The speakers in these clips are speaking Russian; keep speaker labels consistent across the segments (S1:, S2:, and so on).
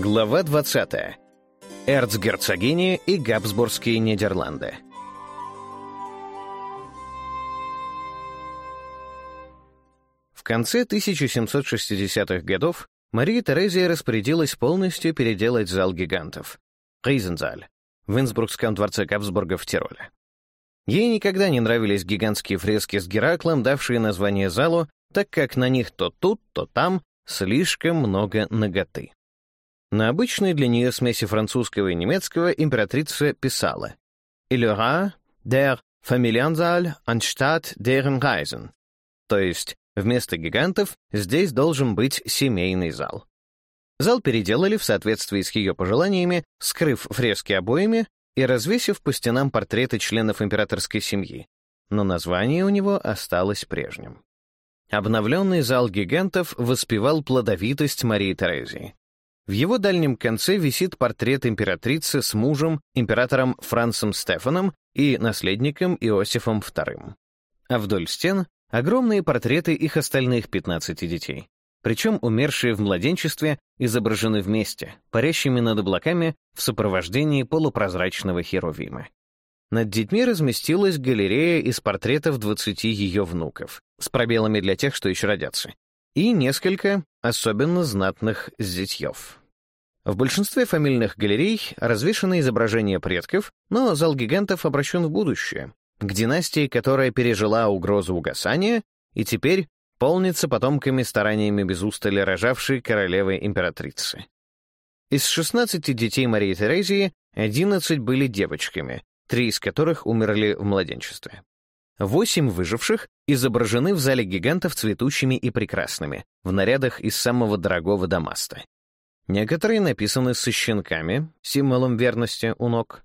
S1: Глава 20. Эрцгерцогини и Габсбургские Нидерланды. В конце 1760-х годов Мария Терезия распорядилась полностью переделать зал гигантов — Рейзензаль в Инсбургском дворце Габсбурга в Тироле. Ей никогда не нравились гигантские фрески с Гераклом, давшие название залу, так как на них то тут, то там слишком много ноготы. На обычной для нее смеси французского и немецкого императрица писала «Илюра der Familiensaal anstatt deren Reisen», то есть вместо гигантов здесь должен быть семейный зал. Зал переделали в соответствии с ее пожеланиями, скрыв фрески обоями и развесив по стенам портреты членов императорской семьи, но название у него осталось прежним. Обновленный зал гигантов воспевал плодовитость Марии Терезии, в его дальнем конце висит портрет императрицы с мужем, императором Францем Стефаном и наследником Иосифом II. А вдоль стен — огромные портреты их остальных 15 детей. Причем умершие в младенчестве изображены вместе, парящими над облаками в сопровождении полупрозрачного херувима. Над детьми разместилась галерея из портретов 20 ее внуков, с пробелами для тех, что еще родятся, и несколько особенно знатных зятьев. В большинстве фамильных галерей развешаны изображения предков, но зал гигантов обращен в будущее, к династии, которая пережила угрозу угасания и теперь полнится потомками стараниями без устали рожавшей королевы-императрицы. Из 16 детей Марии Терезии 11 были девочками, три из которых умерли в младенчестве. Восемь выживших изображены в зале гигантов цветущими и прекрасными, в нарядах из самого дорогого дамаста. Некоторые написаны со щенками, символом верности у ног.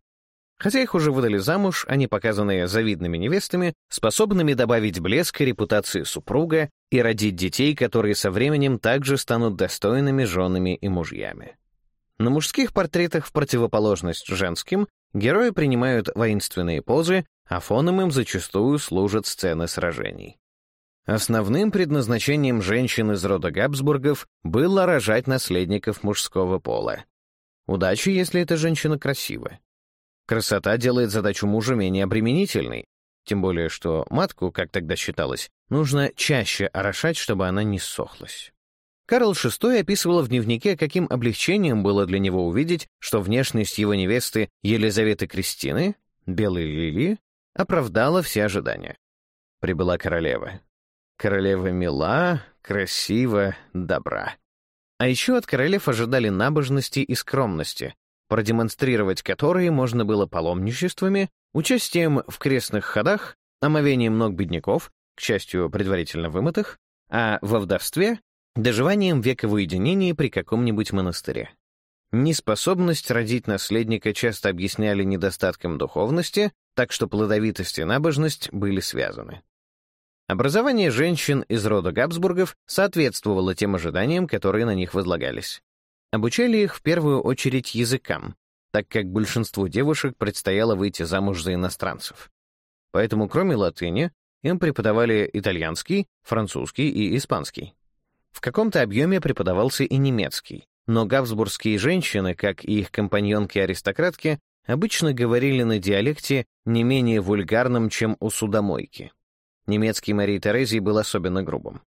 S1: Хотя их уже выдали замуж, они показаны завидными невестами, способными добавить блеск репутации супруга и родить детей, которые со временем также станут достойными женами и мужьями. На мужских портретах в противоположность женским герои принимают воинственные позы а фоном им зачастую служат сцены сражений. Основным предназначением женщин из рода Габсбургов было рожать наследников мужского пола. Удача, если эта женщина красива. Красота делает задачу мужа менее обременительной, тем более что матку, как тогда считалось, нужно чаще орошать, чтобы она не сохлась. Карл VI описывал в дневнике, каким облегчением было для него увидеть, что внешность его невесты Елизаветы Кристины, белой лилии, оправдала все ожидания. Прибыла королева. Королева мила, красива, добра. А еще от королев ожидали набожности и скромности, продемонстрировать которые можно было паломничествами, участием в крестных ходах, омовением ног бедняков, к счастью, предварительно вымытых, а во вдовстве — доживанием века в уединении при каком-нибудь монастыре. Неспособность родить наследника часто объясняли недостатком духовности, так что плодовитость и набожность были связаны. Образование женщин из рода Габсбургов соответствовало тем ожиданиям, которые на них возлагались. Обучали их в первую очередь языкам, так как большинству девушек предстояло выйти замуж за иностранцев. Поэтому, кроме латыни, им преподавали итальянский, французский и испанский. В каком-то объеме преподавался и немецкий, но габсбургские женщины, как и их компаньонки-аристократки, обычно говорили на диалекте не менее вульгарном, чем у судомойки. Немецкий Марии Терезии был особенно грубым.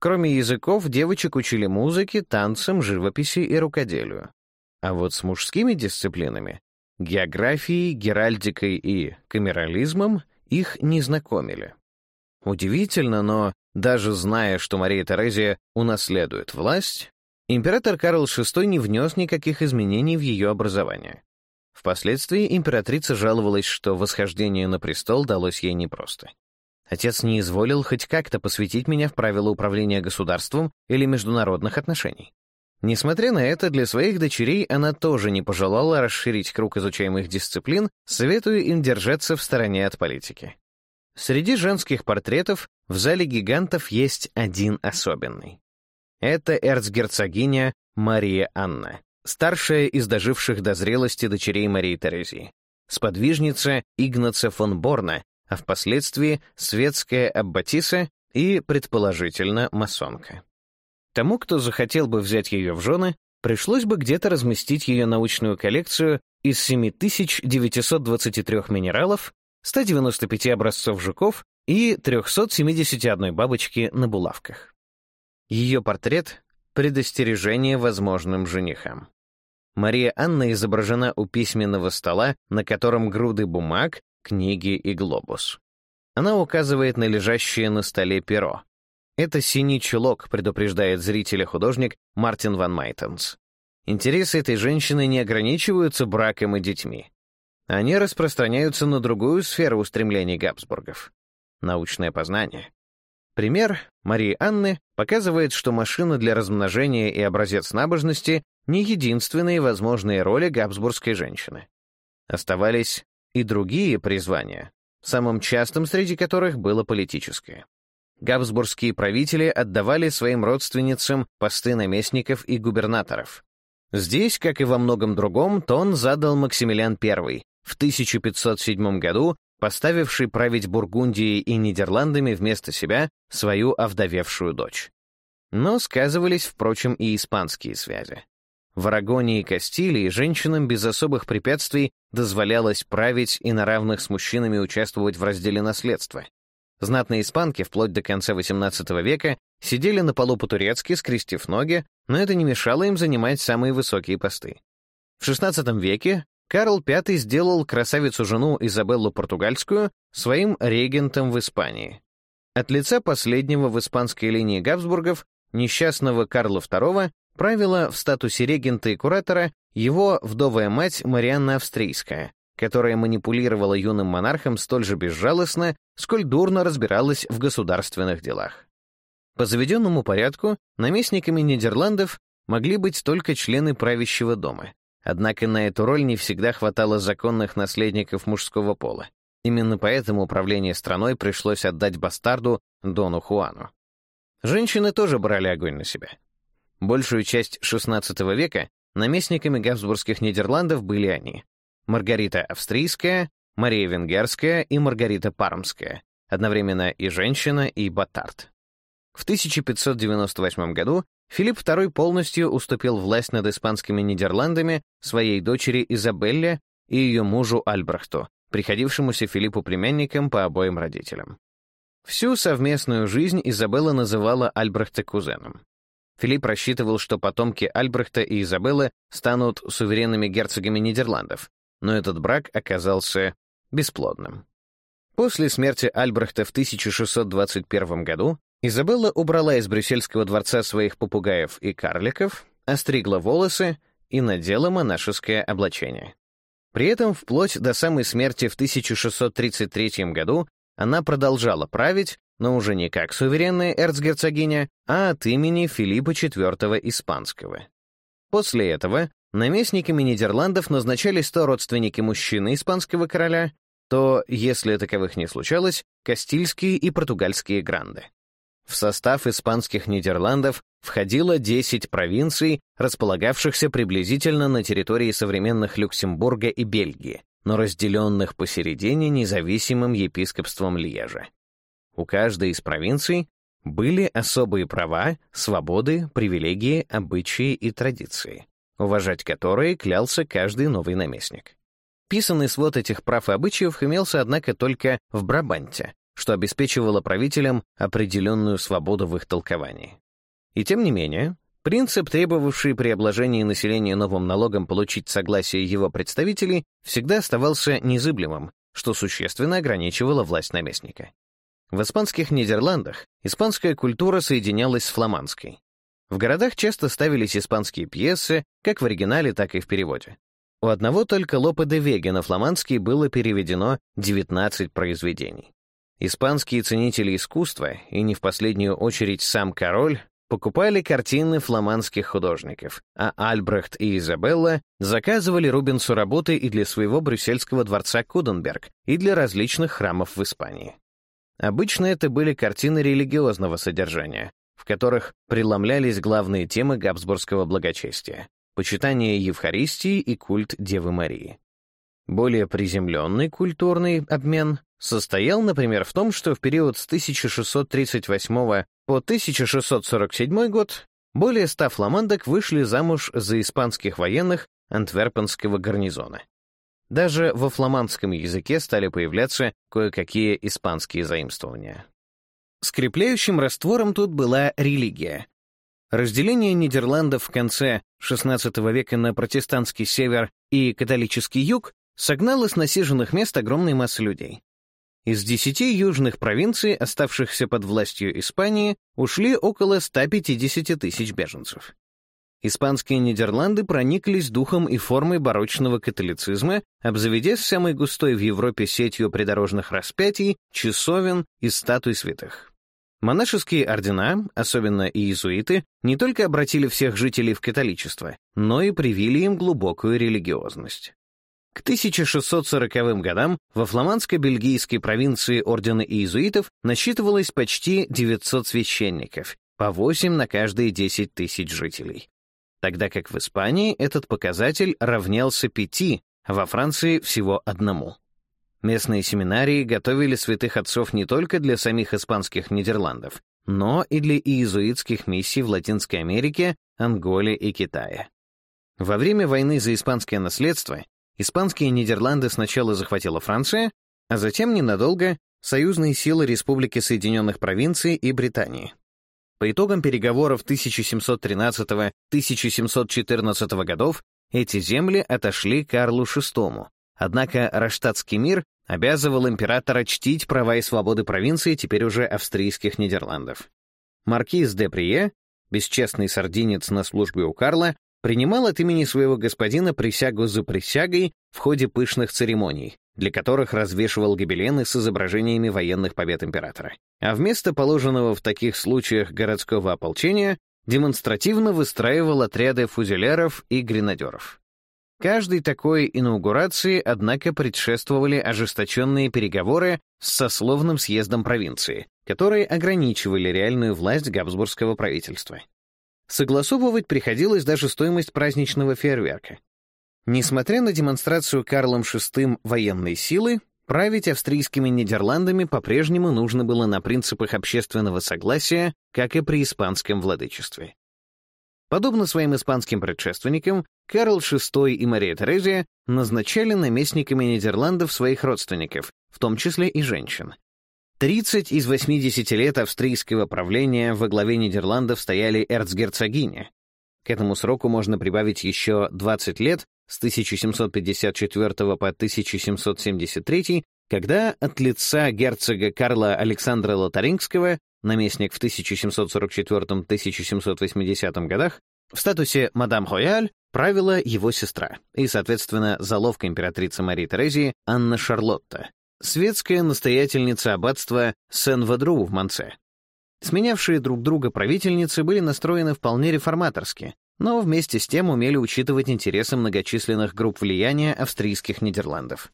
S1: Кроме языков, девочек учили музыке, танцам, живописи и рукоделию. А вот с мужскими дисциплинами — географией, геральдикой и камерализмом — их не знакомили. Удивительно, но даже зная, что Мария Терезия унаследует власть, Император Карл VI не внес никаких изменений в ее образование. Впоследствии императрица жаловалась, что восхождение на престол далось ей непросто. Отец не изволил хоть как-то посвятить меня в правила управления государством или международных отношений. Несмотря на это, для своих дочерей она тоже не пожелала расширить круг изучаемых дисциплин, советуя им держаться в стороне от политики. Среди женских портретов в зале гигантов есть один особенный. Это эрцгерцогиня Мария Анна, старшая из доживших до зрелости дочерей Марии Терезии, сподвижница Игнаца фон Борна, а впоследствии светская аббатиса и, предположительно, масонка. Тому, кто захотел бы взять ее в жены, пришлось бы где-то разместить ее научную коллекцию из 7923 минералов, 195 образцов жуков и 371 бабочки на булавках. Ее портрет — предостережение возможным женихам. Мария Анна изображена у письменного стола, на котором груды бумаг, книги и глобус. Она указывает на лежащее на столе перо. Это синий чулок, предупреждает зрителя художник Мартин Ван Майтенс. Интересы этой женщины не ограничиваются браком и детьми. Они распространяются на другую сферу устремлений Габсбургов — научное познание. Пример Марии Анны показывает, что машина для размножения и образец набожности не единственные возможные роли габсбургской женщины. Оставались и другие призвания, самым частым среди которых было политическое. Габсбургские правители отдавали своим родственницам посты наместников и губернаторов. Здесь, как и во многом другом, тон задал Максимилиан I, в 1507 году поставивший править Бургундией и Нидерландами вместо себя свою овдовевшую дочь. Но сказывались, впрочем, и испанские связи. В Арагоне и Кастилии женщинам без особых препятствий дозволялось править и на равных с мужчинами участвовать в разделе наследства. Знатные испанки вплоть до конца XVIII века сидели на полу по-турецки, скрестив ноги, но это не мешало им занимать самые высокие посты. В XVI веке Карл V сделал красавицу-жену Изабеллу Португальскую своим регентом в Испании. От лица последнего в испанской линии Габсбургов несчастного Карла II правила в статусе регента и куратора его вдовая мать Марианна Австрийская, которая манипулировала юным монархом столь же безжалостно, сколь дурно разбиралась в государственных делах. По заведенному порядку наместниками Нидерландов могли быть только члены правящего дома, Однако на эту роль не всегда хватало законных наследников мужского пола. Именно поэтому управление страной пришлось отдать бастарду Дону Хуану. Женщины тоже брали огонь на себя. Большую часть XVI века наместниками Габсбургских Нидерландов были они. Маргарита Австрийская, Мария Венгерская и Маргарита Пармская, одновременно и женщина, и батард. В 1598 году Филипп II полностью уступил власть над испанскими Нидерландами своей дочери Изабелле и ее мужу Альбрехту, приходившемуся Филиппу племянником по обоим родителям. Всю совместную жизнь Изабелла называла Альбрехта кузеном. Филипп рассчитывал, что потомки Альбрехта и Изабеллы станут суверенными герцогами Нидерландов, но этот брак оказался бесплодным. После смерти Альбрехта в 1621 году Изабелла убрала из брюссельского дворца своих попугаев и карликов, остригла волосы и надела монашеское облачение. При этом вплоть до самой смерти в 1633 году она продолжала править, но уже не как суверенная эрцгерцогиня, а от имени Филиппа IV Испанского. После этого наместниками Нидерландов назначались то родственники мужчины испанского короля, то, если таковых не случалось, кастильские и португальские гранды. В состав испанских Нидерландов входило 10 провинций, располагавшихся приблизительно на территории современных Люксембурга и Бельгии, но разделенных посередине независимым епископством Льежа. У каждой из провинций были особые права, свободы, привилегии, обычаи и традиции, уважать которые клялся каждый новый наместник. Писанный свод этих прав и обычаев имелся, однако, только в Брабанте, что обеспечивало правителям определенную свободу в их толковании. И тем не менее, принцип, требовавший при обложении населения новым налогом получить согласие его представителей, всегда оставался незыблемым, что существенно ограничивало власть наместника. В испанских Нидерландах испанская культура соединялась с фламандской. В городах часто ставились испанские пьесы, как в оригинале, так и в переводе. У одного только Лопе де Веги на фламандский было переведено 19 произведений. Испанские ценители искусства, и не в последнюю очередь сам король, покупали картины фламандских художников, а Альбрехт и Изабелла заказывали Рубенсу работы и для своего брюссельского дворца Куденберг, и для различных храмов в Испании. Обычно это были картины религиозного содержания, в которых преломлялись главные темы габсбургского благочестия — почитание Евхаристии и культ Девы Марии. Более приземленный культурный обмен состоял, например, в том, что в период с 1638 по 1647 год более ста фламандок вышли замуж за испанских военных антверпенского гарнизона. Даже во фламандском языке стали появляться кое-какие испанские заимствования. Скрепляющим раствором тут была религия. Разделение Нидерландов в конце XVI века на протестантский север и католический юг согнало с насиженных мест огромной массы людей. Из десяти южных провинций, оставшихся под властью Испании, ушли около 150 тысяч беженцев. Испанские Нидерланды прониклись духом и формой барочного католицизма, обзаведясь самой густой в Европе сетью придорожных распятий, часовен и статуй святых. Монашеские ордена, особенно иезуиты, не только обратили всех жителей в католичество, но и привили им глубокую религиозность. К 1640-м годам во фламандско-бельгийской провинции Ордена Иезуитов насчитывалось почти 900 священников, по 8 на каждые 10 тысяч жителей. Тогда как в Испании этот показатель равнялся 5, а во Франции всего одному. Местные семинарии готовили святых отцов не только для самих испанских Нидерландов, но и для иезуитских миссий в Латинской Америке, Анголе и Китае. Во время войны за испанское наследство Испанские Нидерланды сначала захватила Франция, а затем ненадолго союзные силы Республики Соединенных Провинций и Британии. По итогам переговоров 1713-1714 годов эти земли отошли Карлу VI, однако Раштатский мир обязывал императора чтить права и свободы провинции теперь уже австрийских Нидерландов. Маркиз де Прие, бесчестный сардинец на службе у Карла, принимал от имени своего господина присягу за присягой в ходе пышных церемоний, для которых развешивал гобелены с изображениями военных побед императора. А вместо положенного в таких случаях городского ополчения демонстративно выстраивал отряды фузелеров и гренадеров. Каждой такой инаугурации, однако, предшествовали ожесточенные переговоры с сословным съездом провинции, которые ограничивали реальную власть габсбургского правительства. Согласовывать приходилось даже стоимость праздничного фейерверка. Несмотря на демонстрацию Карлом VI военной силы, править австрийскими Нидерландами по-прежнему нужно было на принципах общественного согласия, как и при испанском владычестве. Подобно своим испанским предшественникам, Карл VI и Мария Терезия назначали наместниками Нидерландов своих родственников, в том числе и женщин, 30 из 80 лет австрийского правления во главе Нидерландов стояли эрцгерцогини. К этому сроку можно прибавить еще 20 лет с 1754 по 1773, когда от лица герцога Карла Александра Лотарингского, наместник в 1744-1780 годах, в статусе мадам хояль правила его сестра и, соответственно, заловка императрицы Марии Терезии Анна Шарлотта, светская настоятельница аббатства Сен-Вадру в Монце. Сменявшие друг друга правительницы были настроены вполне реформаторски, но вместе с тем умели учитывать интересы многочисленных групп влияния австрийских Нидерландов.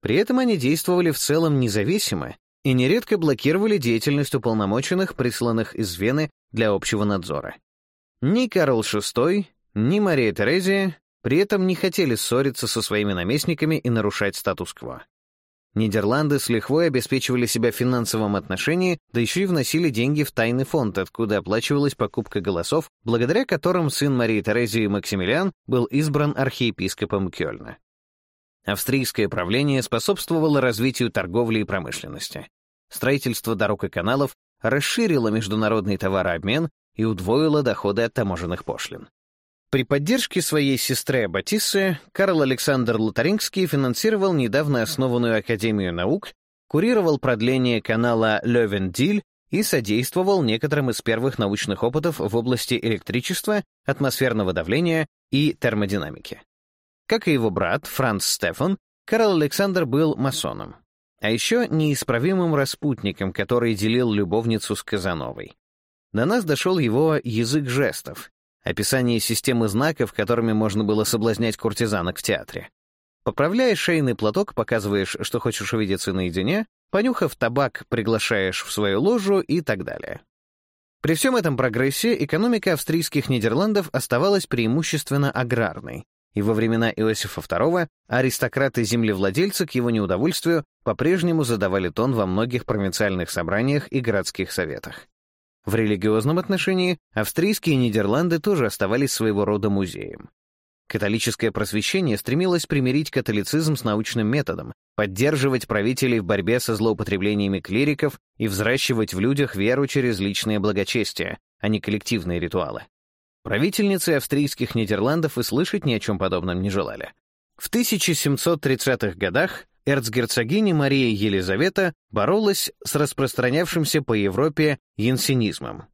S1: При этом они действовали в целом независимо и нередко блокировали деятельность уполномоченных, присланных из Вены для общего надзора. Ни Карл VI, ни Мария Терезия при этом не хотели ссориться со своими наместниками и нарушать статус-кво. Нидерланды с лихвой обеспечивали себя в финансовом отношении, да еще и вносили деньги в тайный фонд, откуда оплачивалась покупка голосов, благодаря которым сын Марии Терезии Максимилиан был избран архиепископом Кёльна. Австрийское правление способствовало развитию торговли и промышленности. Строительство дорог и каналов расширило международный товарообмен и удвоило доходы от таможенных пошлин. При поддержке своей сестры Батиссы Карл Александр Лотарингский финансировал недавно основанную Академию наук, курировал продление канала Левендиль и содействовал некоторым из первых научных опытов в области электричества, атмосферного давления и термодинамики. Как и его брат, Франц Стефан, Карл Александр был масоном, а еще неисправимым распутником, который делил любовницу с Казановой. До нас дошел его язык жестов, описание системы знаков, которыми можно было соблазнять куртизанок в театре. поправляешь шейный платок, показываешь, что хочешь увидеться наедине, понюхав табак, приглашаешь в свою ложу и так далее. При всем этом прогрессе экономика австрийских Нидерландов оставалась преимущественно аграрной, и во времена Иосифа II аристократы-землевладельцы к его неудовольствию по-прежнему задавали тон во многих провинциальных собраниях и городских советах. В религиозном отношении австрийские Нидерланды тоже оставались своего рода музеем. Католическое просвещение стремилось примирить католицизм с научным методом, поддерживать правителей в борьбе со злоупотреблениями клириков и взращивать в людях веру через личное благочестие, а не коллективные ритуалы. Правительницы австрийских Нидерландов и слышать ни о чем подобном не желали. В 1730-х годах эрцгерцогиня Мария Елизавета боролась с распространявшимся по Европе янсенизмом.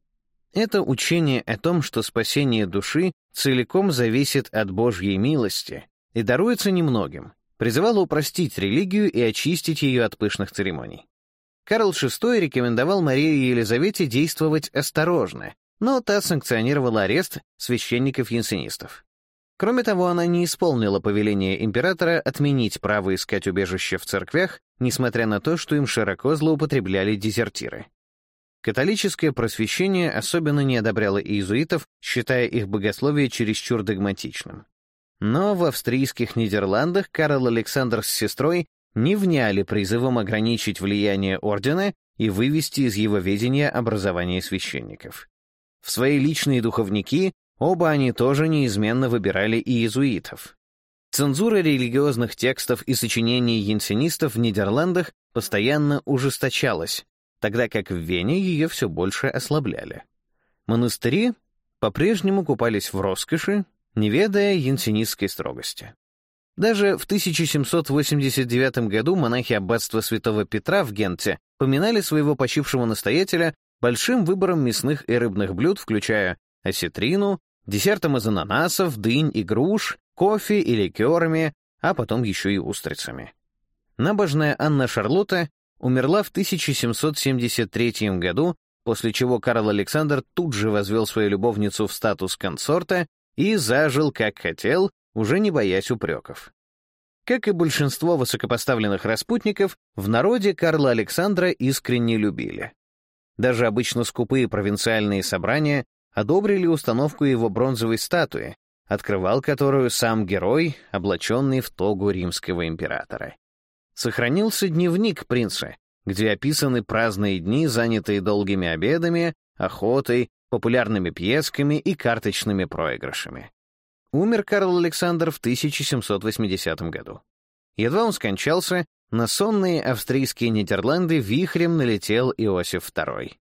S1: Это учение о том, что спасение души целиком зависит от Божьей милости и даруется немногим, призывало упростить религию и очистить ее от пышных церемоний. Карл VI рекомендовал Марии Елизавете действовать осторожно, но та санкционировала арест священников янсенистов. Кроме того, она не исполнила повеление императора отменить право искать убежище в церквях, несмотря на то, что им широко злоупотребляли дезертиры. Католическое просвещение особенно не одобряло иезуитов, считая их богословие чересчур догматичным. Но в австрийских Нидерландах Карл Александр с сестрой не вняли призывом ограничить влияние ордена и вывести из его ведения образование священников. В свои личные духовники Оба они тоже неизменно выбирали иезуитов. Цензура религиозных текстов и сочинений янсенистов в Нидерландах постоянно ужесточалась, тогда как в Вене ее все больше ослабляли. Монастыри по-прежнему купались в роскоши, не ведая янсенистской строгости. Даже в 1789 году монахи аббатства святого Петра в Генте поминали своего почившего настоятеля большим выбором мясных и рыбных блюд, включая осетрину, десертом из ананасов, дынь и груш, кофе и ликерами, а потом еще и устрицами. Набожная Анна Шарлотта умерла в 1773 году, после чего Карл Александр тут же возвел свою любовницу в статус консорта и зажил, как хотел, уже не боясь упреков. Как и большинство высокопоставленных распутников, в народе Карла Александра искренне любили. Даже обычно скупые провинциальные собрания одобрили установку его бронзовой статуи, открывал которую сам герой, облаченный в тогу римского императора. Сохранился дневник принца, где описаны праздные дни, занятые долгими обедами, охотой, популярными пьесками и карточными проигрышами. Умер Карл Александр в 1780 году. Едва он скончался, на сонные австрийские Нидерланды вихрем налетел Иосиф II.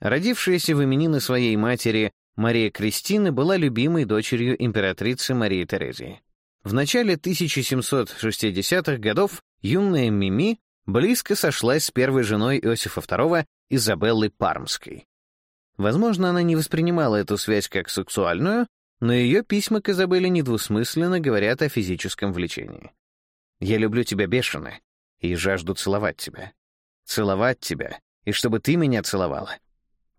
S1: Родившаяся в именины своей матери Мария Кристина была любимой дочерью императрицы Марии Терезии. В начале 1760-х годов юная Мими близко сошлась с первой женой Иосифа II Изабеллы Пармской. Возможно, она не воспринимала эту связь как сексуальную, но ее письма к Изабелле недвусмысленно говорят о физическом влечении. «Я люблю тебя бешено и жажду целовать тебя. Целовать тебя, и чтобы ты меня целовала.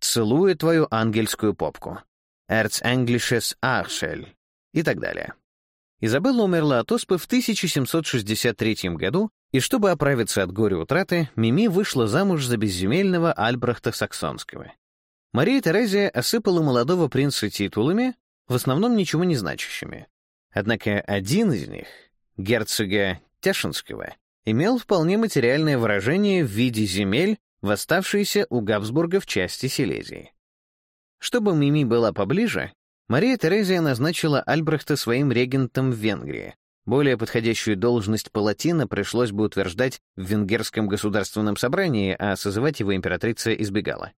S1: «Целую твою ангельскую попку», «Эрцэнглишес ахшель и так далее. Изабелла умерла от оспы в 1763 году, и чтобы оправиться от горя утраты, Мими вышла замуж за безземельного Альбрехта Саксонского. Мария Терезия осыпала молодого принца титулами, в основном ничего не значащими. Однако один из них, герцога Тяшинского, имел вполне материальное выражение в виде земель в оставшейся у Габсбургов части Силезии. Чтобы Мими была поближе, Мария Терезия назначила Альбрехта своим регентом в Венгрии. Более подходящую должность палатина пришлось бы утверждать в Венгерском государственном собрании, а созывать его императрица избегала.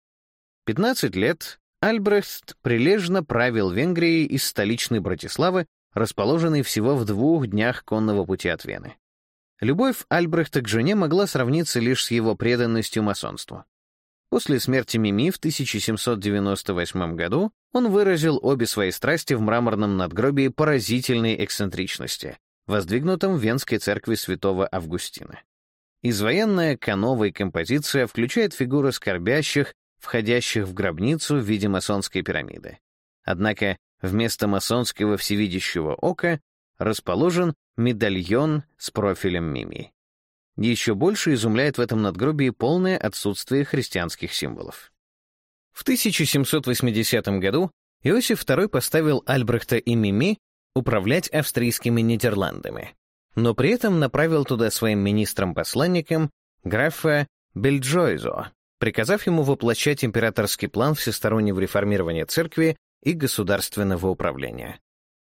S1: 15 лет Альбрехт прилежно правил Венгрией из столичной Братиславы, расположенной всего в двух днях конного пути от Вены. Любовь Альбрехта к жене могла сравниться лишь с его преданностью масонству. После смерти Мими в 1798 году он выразил обе свои страсти в мраморном надгробии поразительной эксцентричности, воздвигнутом в Венской церкви святого Августина. Изваянная кановой композиция включает фигуры скорбящих, входящих в гробницу в виде масонской пирамиды. Однако вместо масонского всевидящего ока расположен медальон с профилем Мими. Еще больше изумляет в этом надгробии полное отсутствие христианских символов. В 1780 году Иосиф II поставил Альбрехта и Мими управлять австрийскими Нидерландами, но при этом направил туда своим министром-посланником графа Бельджойзо, приказав ему воплощать императорский план всестороннего реформирования церкви и государственного управления.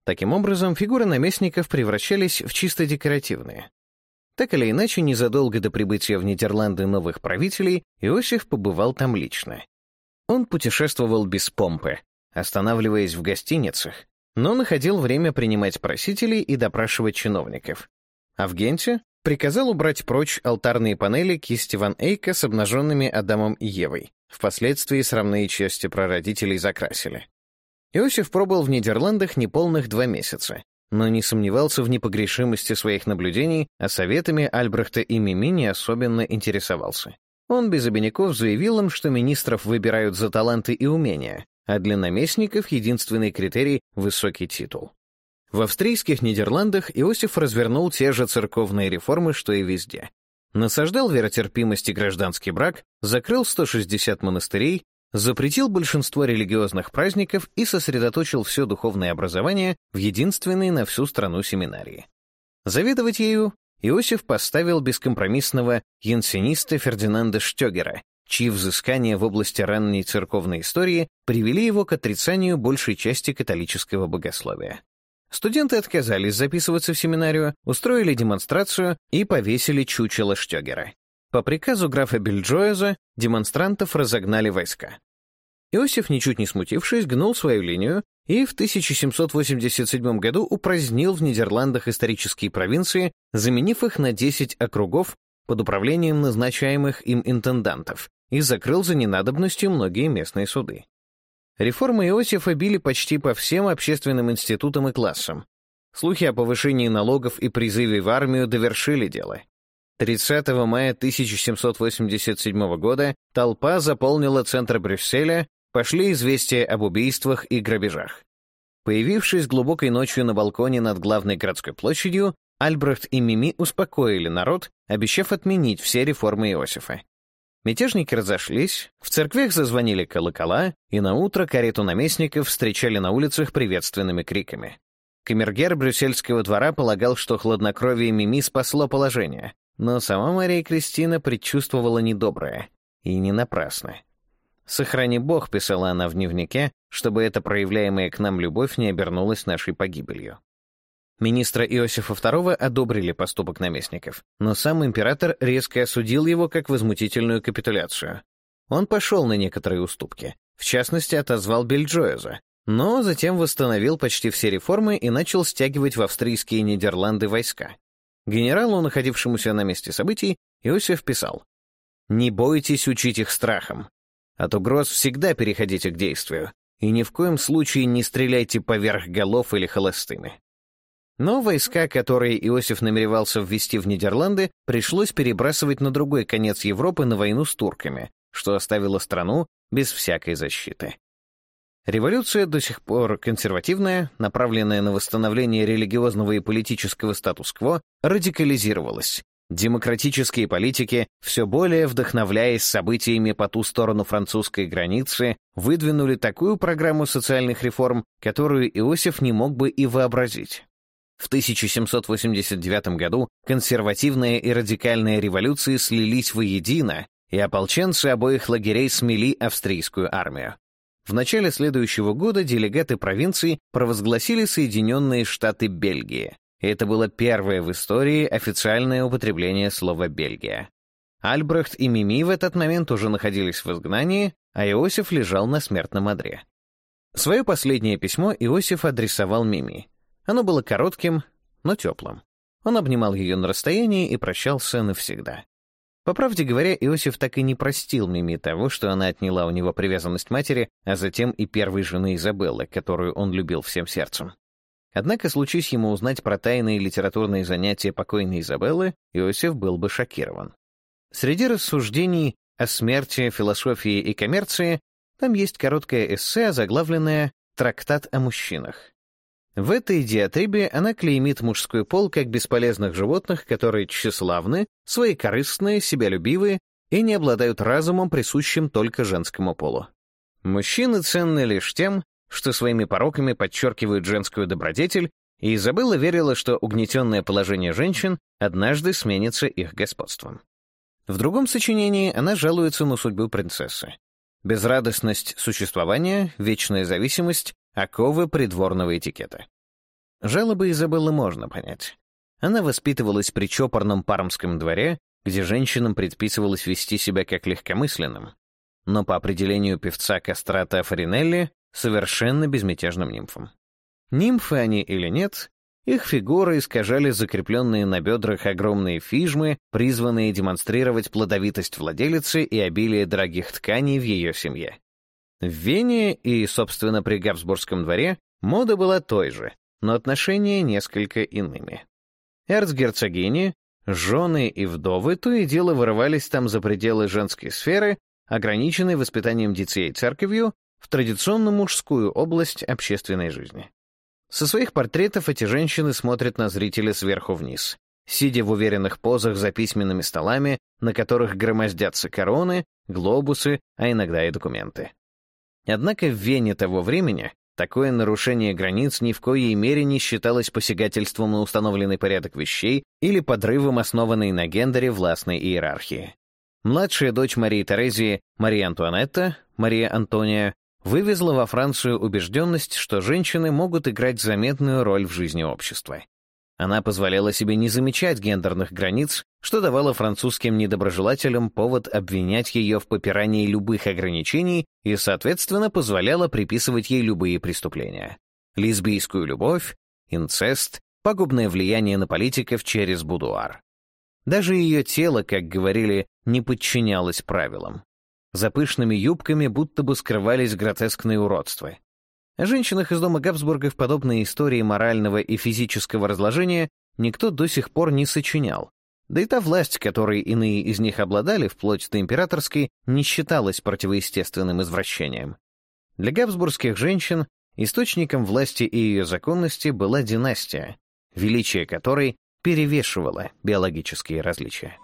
S1: Таким образом, фигуры наместников превращались в чисто декоративные. Так или иначе, незадолго до прибытия в Нидерланды новых правителей Иосиф побывал там лично. Он путешествовал без помпы, останавливаясь в гостиницах, но находил время принимать просителей и допрашивать чиновников. А в Генте приказал убрать прочь алтарные панели кисти Ван Эйка с обнаженными Адамом и Евой, впоследствии срамные части прародителей закрасили. Иосиф пробыл в Нидерландах неполных два месяца, но не сомневался в непогрешимости своих наблюдений, а советами Альбрехта и Мими не особенно интересовался. Он без обиняков заявил им, что министров выбирают за таланты и умения, а для наместников единственный критерий — высокий титул. В австрийских Нидерландах Иосиф развернул те же церковные реформы, что и везде. Насаждал веротерпимость и гражданский брак, закрыл 160 монастырей, запретил большинство религиозных праздников и сосредоточил все духовное образование в единственной на всю страну семинарии. Заведовать ею Иосиф поставил бескомпромиссного янсениста Фердинанда Штегера, чьи взыскания в области ранней церковной истории привели его к отрицанию большей части католического богословия. Студенты отказались записываться в семинарию, устроили демонстрацию и повесили чучело Штегера. По приказу графа Бельджоеза демонстрантов разогнали войска. Иосиф, ничуть не смутившись, гнул свою линию и в 1787 году упразднил в Нидерландах исторические провинции, заменив их на 10 округов под управлением назначаемых им интендантов и закрыл за ненадобностью многие местные суды. Реформы Иосифа били почти по всем общественным институтам и классам. Слухи о повышении налогов и призыве в армию довершили дело. 30 мая 1787 года толпа заполнила центр Брюсселя, пошли известия об убийствах и грабежах. Появившись глубокой ночью на балконе над главной городской площадью, Альбрехт и Мими успокоили народ, обещав отменить все реформы Иосифа. Мятежники разошлись, в церквях зазвонили колокола, и на утро карету наместников встречали на улицах приветственными криками. Камергер брюссельского двора полагал, что хладнокровие Мими спасло положение, но сама Мария Кристина предчувствовала недоброе. И не напрасно. Сохрани Бог, писала она в дневнике, чтобы эта проявляемая к нам любовь не обернулась нашей погибелью. Министра Иосифа II одобрили поступок наместников, но сам император резко осудил его как возмутительную капитуляцию. Он пошел на некоторые уступки, в частности, отозвал Бельджоеза, но затем восстановил почти все реформы и начал стягивать в австрийские Нидерланды войска. Генералу, находившемуся на месте событий, Иосиф писал, «Не бойтесь учить их страхом. От угроз всегда переходите к действию, и ни в коем случае не стреляйте поверх голов или холостыми. Но войска, которые Иосиф намеревался ввести в Нидерланды, пришлось перебрасывать на другой конец Европы на войну с турками, что оставило страну без всякой защиты. Революция до сих пор консервативная, направленная на восстановление религиозного и политического статус-кво, радикализировалась Демократические политики, все более вдохновляясь событиями по ту сторону французской границы, выдвинули такую программу социальных реформ, которую Иосиф не мог бы и вообразить. В 1789 году консервативная и радикальная революции слились воедино, и ополченцы обоих лагерей смели австрийскую армию. В начале следующего года делегаты провинции провозгласили Соединенные Штаты Бельгии. Это было первое в истории официальное употребление слова «Бельгия». Альбрехт и Мими в этот момент уже находились в изгнании, а Иосиф лежал на смертном одре. Свое последнее письмо Иосиф адресовал Мими. Оно было коротким, но теплым. Он обнимал ее на расстоянии и прощался навсегда. По правде говоря, Иосиф так и не простил Мими того, что она отняла у него привязанность матери, а затем и первой жены Изабеллы, которую он любил всем сердцем. Однако, случись ему узнать про тайные литературные занятия покойной Изабеллы, Иосиф был бы шокирован. Среди рассуждений о смерти, философии и коммерции там есть короткое эссе, заглавленное «Трактат о мужчинах». В этой диатрибе она клеймит мужской пол как бесполезных животных, которые тщеславны, своекорыстны, себялюбивы и не обладают разумом, присущим только женскому полу. Мужчины ценны лишь тем, что своими пороками подчеркивают женскую добродетель, и Изабелла верила, что угнетенное положение женщин однажды сменится их господством. В другом сочинении она жалуется на судьбу принцессы. Безрадостность существования, вечная зависимость, оковы придворного этикета. Жалобы Изабеллы можно понять. Она воспитывалась при чопорном пармском дворе, где женщинам предписывалось вести себя как легкомысленным. Но по определению певца Кастрата Фаринелли совершенно безмятежным нимфам. Нимфы они или нет, их фигуры искажали закрепленные на бедрах огромные фижмы, призванные демонстрировать плодовитость владелицы и обилие дорогих тканей в ее семье. В Вене и, собственно, при Габсбургском дворе мода была той же, но отношения несколько иными. Эрцгерцогини, жены и вдовы то и дело вырывались там за пределы женской сферы, ограниченной воспитанием детей церковью в традиционно мужскую область общественной жизни. Со своих портретов эти женщины смотрят на зрителя сверху вниз, сидя в уверенных позах за письменными столами, на которых громоздятся короны, глобусы, а иногда и документы. Однако в Вене того времени такое нарушение границ ни в коей мере не считалось посягательством на установленный порядок вещей или подрывом, основанной на гендере властной иерархии. Младшая дочь Марии Терезии, Мария Антуанетта, Мария Антония, вывезла во Францию убежденность, что женщины могут играть заметную роль в жизни общества. Она позволяла себе не замечать гендерных границ, что давало французским недоброжелателям повод обвинять ее в попирании любых ограничений и, соответственно, позволяла приписывать ей любые преступления. Лесбийскую любовь, инцест, пагубное влияние на политиков через будуар. Даже ее тело, как говорили, не подчинялось правилам. За пышными юбками будто бы скрывались гротескные уродства. О женщинах из дома Габсбургов подобные истории морального и физического разложения никто до сих пор не сочинял. Да и та власть, которой иные из них обладали, вплоть до императорской, не считалась противоестественным извращением. Для габсбургских женщин источником власти и ее законности была династия, величие которой перевешивало биологические различия.